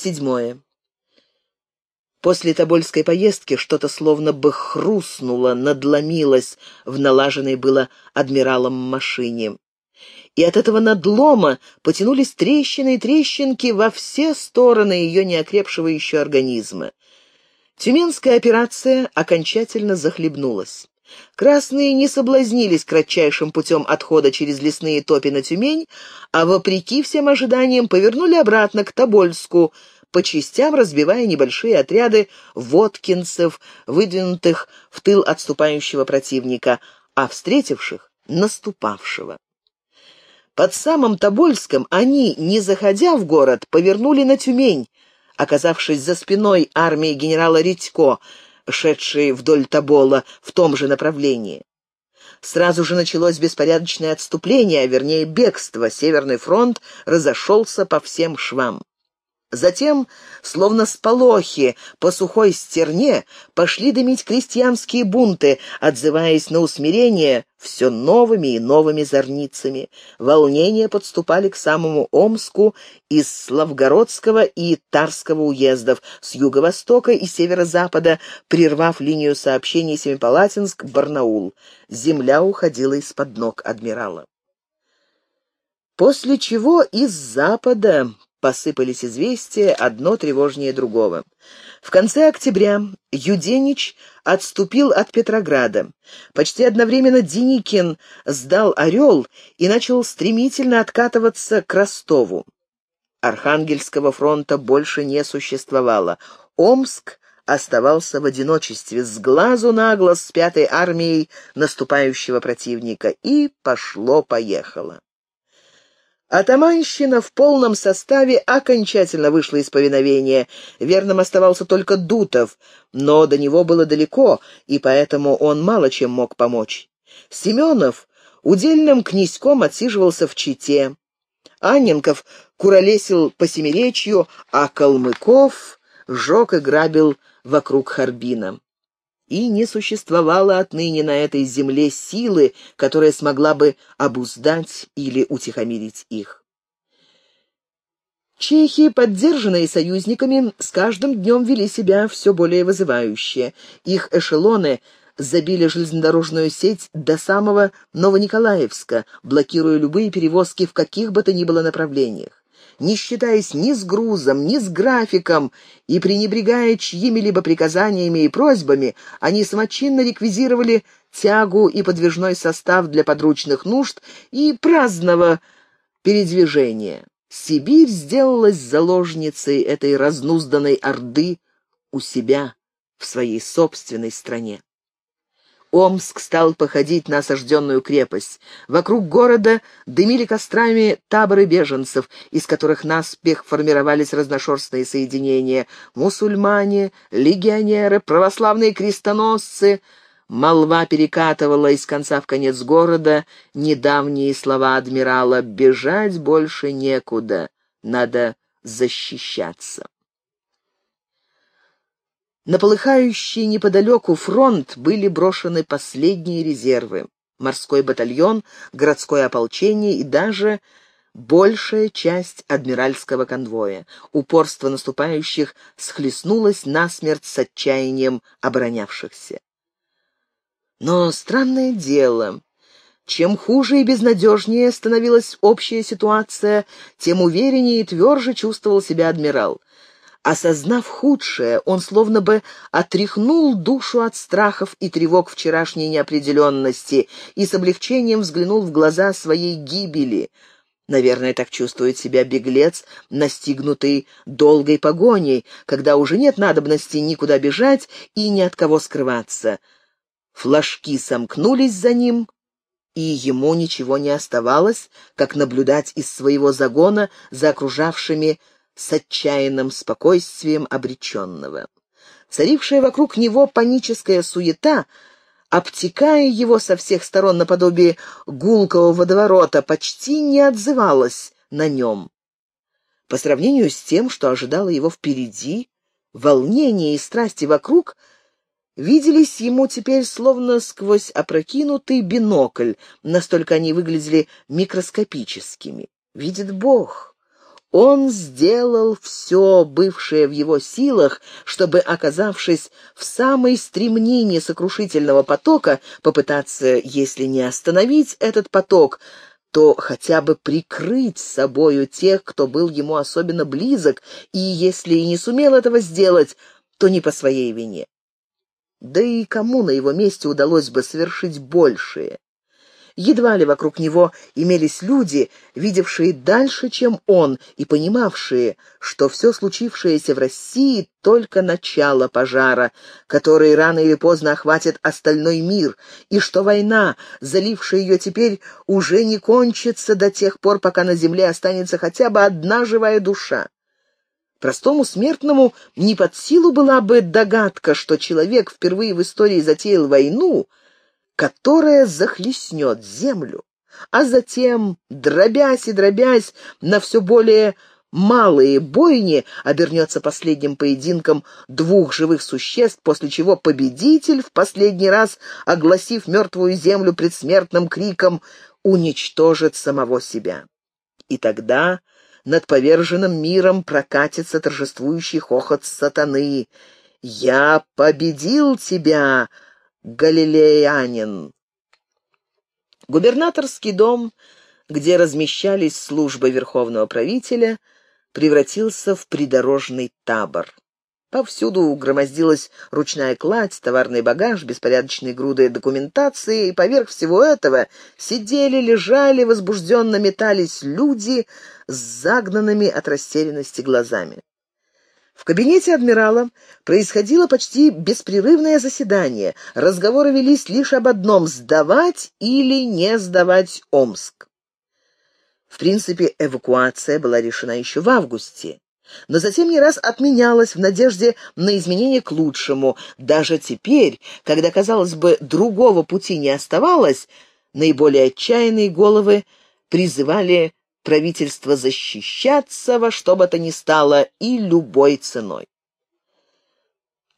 Седьмое. После Тобольской поездки что-то словно бы хрустнуло, надломилось в налаженной было адмиралом машине. И от этого надлома потянулись трещины и трещинки во все стороны ее неокрепшего еще организма. Тюменская операция окончательно захлебнулась. Красные не соблазнились кратчайшим путем отхода через лесные топи на Тюмень, а, вопреки всем ожиданиям, повернули обратно к Тобольску, по частям разбивая небольшие отряды водкинцев, выдвинутых в тыл отступающего противника, а встретивших — наступавшего. Под самым Тобольском они, не заходя в город, повернули на Тюмень, оказавшись за спиной армии генерала Редько, шедшей вдоль Тобола в том же направлении. Сразу же началось беспорядочное отступление, а вернее бегство. Северный фронт разошелся по всем швам. Затем, словно сполохи по сухой стерне, пошли дымить крестьянские бунты, отзываясь на усмирение все новыми и новыми зорницами. Волнения подступали к самому Омску из Славгородского и Тарского уездов, с юго-востока и северо-запада, прервав линию сообщений Семипалатинск-Барнаул. Земля уходила из-под ног адмирала. После чего из запада посыпались известия, одно тревожнее другого. В конце октября Юденич отступил от Петрограда. Почти одновременно Деникин сдал «Орел» и начал стремительно откатываться к Ростову. Архангельского фронта больше не существовало. Омск оставался в одиночестве, с глазу на глаз с пятой армией наступающего противника, и пошло-поехало. Атаманщина в полном составе окончательно вышла из повиновения. Верным оставался только Дутов, но до него было далеко, и поэтому он мало чем мог помочь. Семенов удельным князьком отсиживался в Чите. Анненков куролесил по Семиречью, а Калмыков жег и грабил вокруг Харбина и не существовало отныне на этой земле силы, которая смогла бы обуздать или утихомирить их. Чехи, поддержанные союзниками, с каждым днем вели себя все более вызывающе. Их эшелоны забили железнодорожную сеть до самого Новониколаевска, блокируя любые перевозки в каких бы то ни было направлениях не считаясь ни с грузом, ни с графиком, и пренебрегая чьими-либо приказаниями и просьбами, они самочинно реквизировали тягу и подвижной состав для подручных нужд и праздного передвижения. Сибирь сделалась заложницей этой разнузданной орды у себя, в своей собственной стране. Омск стал походить на осажденную крепость. Вокруг города дымили кострами таборы беженцев, из которых наспех формировались разношерстные соединения. Мусульмане, легионеры, православные крестоносцы. Молва перекатывала из конца в конец города недавние слова адмирала «Бежать больше некуда, надо защищаться». На полыхающий неподалеку фронт были брошены последние резервы. Морской батальон, городское ополчение и даже большая часть адмиральского конвоя. Упорство наступающих схлестнулось насмерть с отчаянием оборонявшихся. Но странное дело, чем хуже и безнадежнее становилась общая ситуация, тем увереннее и тверже чувствовал себя адмирал. Осознав худшее, он словно бы отряхнул душу от страхов и тревог вчерашней неопределенности и с облегчением взглянул в глаза своей гибели. Наверное, так чувствует себя беглец, настигнутый долгой погоней, когда уже нет надобности никуда бежать и ни от кого скрываться. Флажки сомкнулись за ним, и ему ничего не оставалось, как наблюдать из своего загона за окружавшими с отчаянным спокойствием обреченного. Царившая вокруг него паническая суета, обтекая его со всех сторон наподобие гулкого водоворота, почти не отзывалась на нем. По сравнению с тем, что ожидало его впереди, волнение и страсти вокруг виделись ему теперь словно сквозь опрокинутый бинокль, настолько они выглядели микроскопическими. Видит Бог, Он сделал все, бывшее в его силах, чтобы, оказавшись в самой стремнине сокрушительного потока, попытаться, если не остановить этот поток, то хотя бы прикрыть собою тех, кто был ему особенно близок, и если и не сумел этого сделать, то не по своей вине. Да и кому на его месте удалось бы совершить большее? Едва ли вокруг него имелись люди, видевшие дальше, чем он, и понимавшие, что все случившееся в России — только начало пожара, который рано или поздно охватит остальной мир, и что война, залившая ее теперь, уже не кончится до тех пор, пока на земле останется хотя бы одна живая душа. Простому смертному не под силу была бы догадка, что человек впервые в истории затеял войну — которая захлестнет землю, а затем, дробясь и дробясь на все более малые бойни, обернется последним поединком двух живых существ, после чего победитель, в последний раз огласив мертвую землю предсмертным криком, уничтожит самого себя. И тогда над поверженным миром прокатится торжествующий хохот сатаны. «Я победил тебя!» Галилеянин. Губернаторский дом, где размещались службы верховного правителя, превратился в придорожный табор. Повсюду громоздилась ручная кладь, товарный багаж, беспорядочные груды документации, и поверх всего этого сидели, лежали, возбужденно метались люди с загнанными от растерянности глазами. В кабинете адмирала происходило почти беспрерывное заседание. Разговоры велись лишь об одном — сдавать или не сдавать Омск. В принципе, эвакуация была решена еще в августе, но затем не раз отменялась в надежде на изменение к лучшему. Даже теперь, когда, казалось бы, другого пути не оставалось, наиболее отчаянные головы призывали правительство защищаться во что бы то ни стало и любой ценой.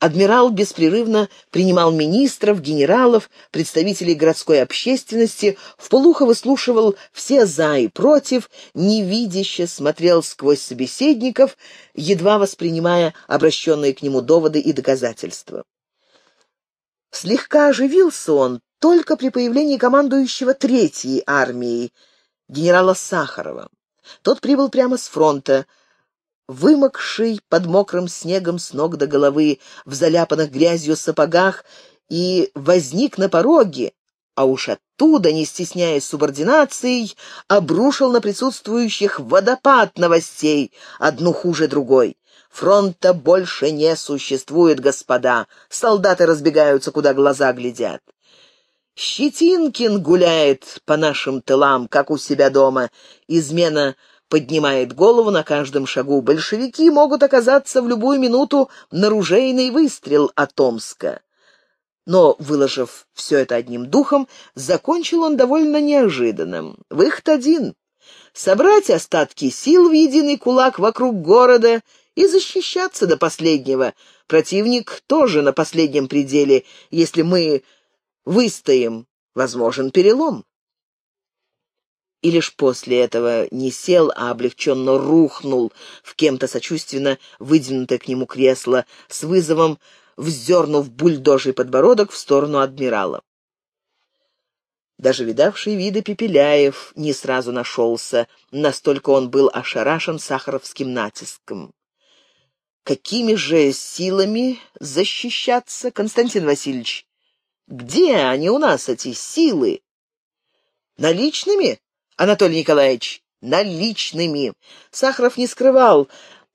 Адмирал беспрерывно принимал министров, генералов, представителей городской общественности, вполуха выслушивал все «за» и «против», невидяще смотрел сквозь собеседников, едва воспринимая обращенные к нему доводы и доказательства. Слегка оживился он только при появлении командующего Третьей армией, генерала Сахарова. Тот прибыл прямо с фронта, вымокший под мокрым снегом с ног до головы, в заляпанных грязью сапогах, и возник на пороге, а уж оттуда, не стесняясь субординацией, обрушил на присутствующих водопад новостей, одну хуже другой. Фронта больше не существует, господа. Солдаты разбегаются, куда глаза глядят. Щетинкин гуляет по нашим тылам, как у себя дома. Измена поднимает голову на каждом шагу. Большевики могут оказаться в любую минуту наружейный выстрел от Омска. Но, выложив все это одним духом, закончил он довольно неожиданным. Выход один — собрать остатки сил в единый кулак вокруг города и защищаться до последнего. Противник тоже на последнем пределе. Если мы Выстоим, возможен перелом. И лишь после этого не сел, а облегченно рухнул в кем-то сочувственно выдвинутое к нему кресло, с вызовом вздернув бульдожий подбородок в сторону адмирала. Даже видавший виды Пепеляев не сразу нашелся, настолько он был ошарашен сахаровским натиском. Какими же силами защищаться, Константин Васильевич? Где они у нас, эти силы? Наличными, Анатолий Николаевич? Наличными. Сахаров не скрывал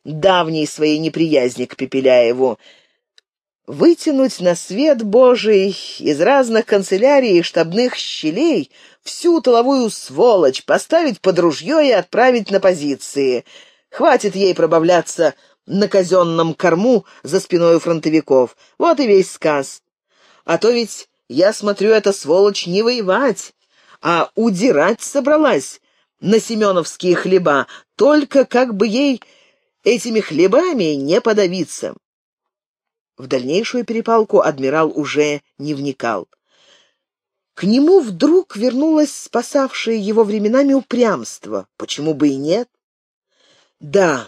давней своей неприязни к Пепеляеву. Вытянуть на свет Божий из разных канцелярий и штабных щелей всю тыловую сволочь, поставить под ружье и отправить на позиции. Хватит ей пробавляться на казенном корму за спиной у фронтовиков. Вот и весь сказ. А то ведь, я смотрю, эта сволочь не воевать, а удирать собралась на семеновские хлеба, только как бы ей этими хлебами не подавиться. В дальнейшую перепалку адмирал уже не вникал. К нему вдруг вернулось спасавшее его временами упрямство. Почему бы и нет? Да,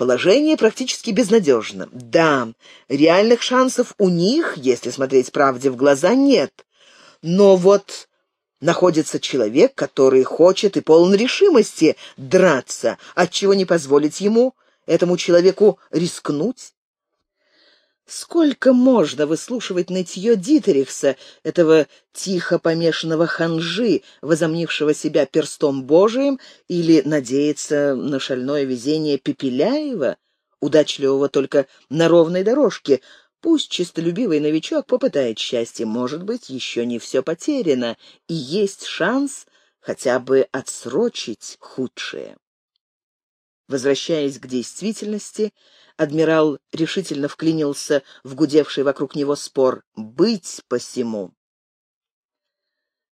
положение практически безнадежно. Да, реальных шансов у них, если смотреть правде в глаза, нет. Но вот находится человек, который хочет и полон решимости драться, отчего не позволить ему, этому человеку, рискнуть? Сколько можно выслушивать нытье Дитерихса, этого тихо помешанного ханжи, возомнившего себя перстом Божиим, или надеяться на шальное везение Пепеляева, удачливого только на ровной дорожке, Пусть чистолюбивый новичок попытает счастье, может быть, еще не все потеряно, и есть шанс хотя бы отсрочить худшее. Возвращаясь к действительности, адмирал решительно вклинился в гудевший вокруг него спор «быть посему».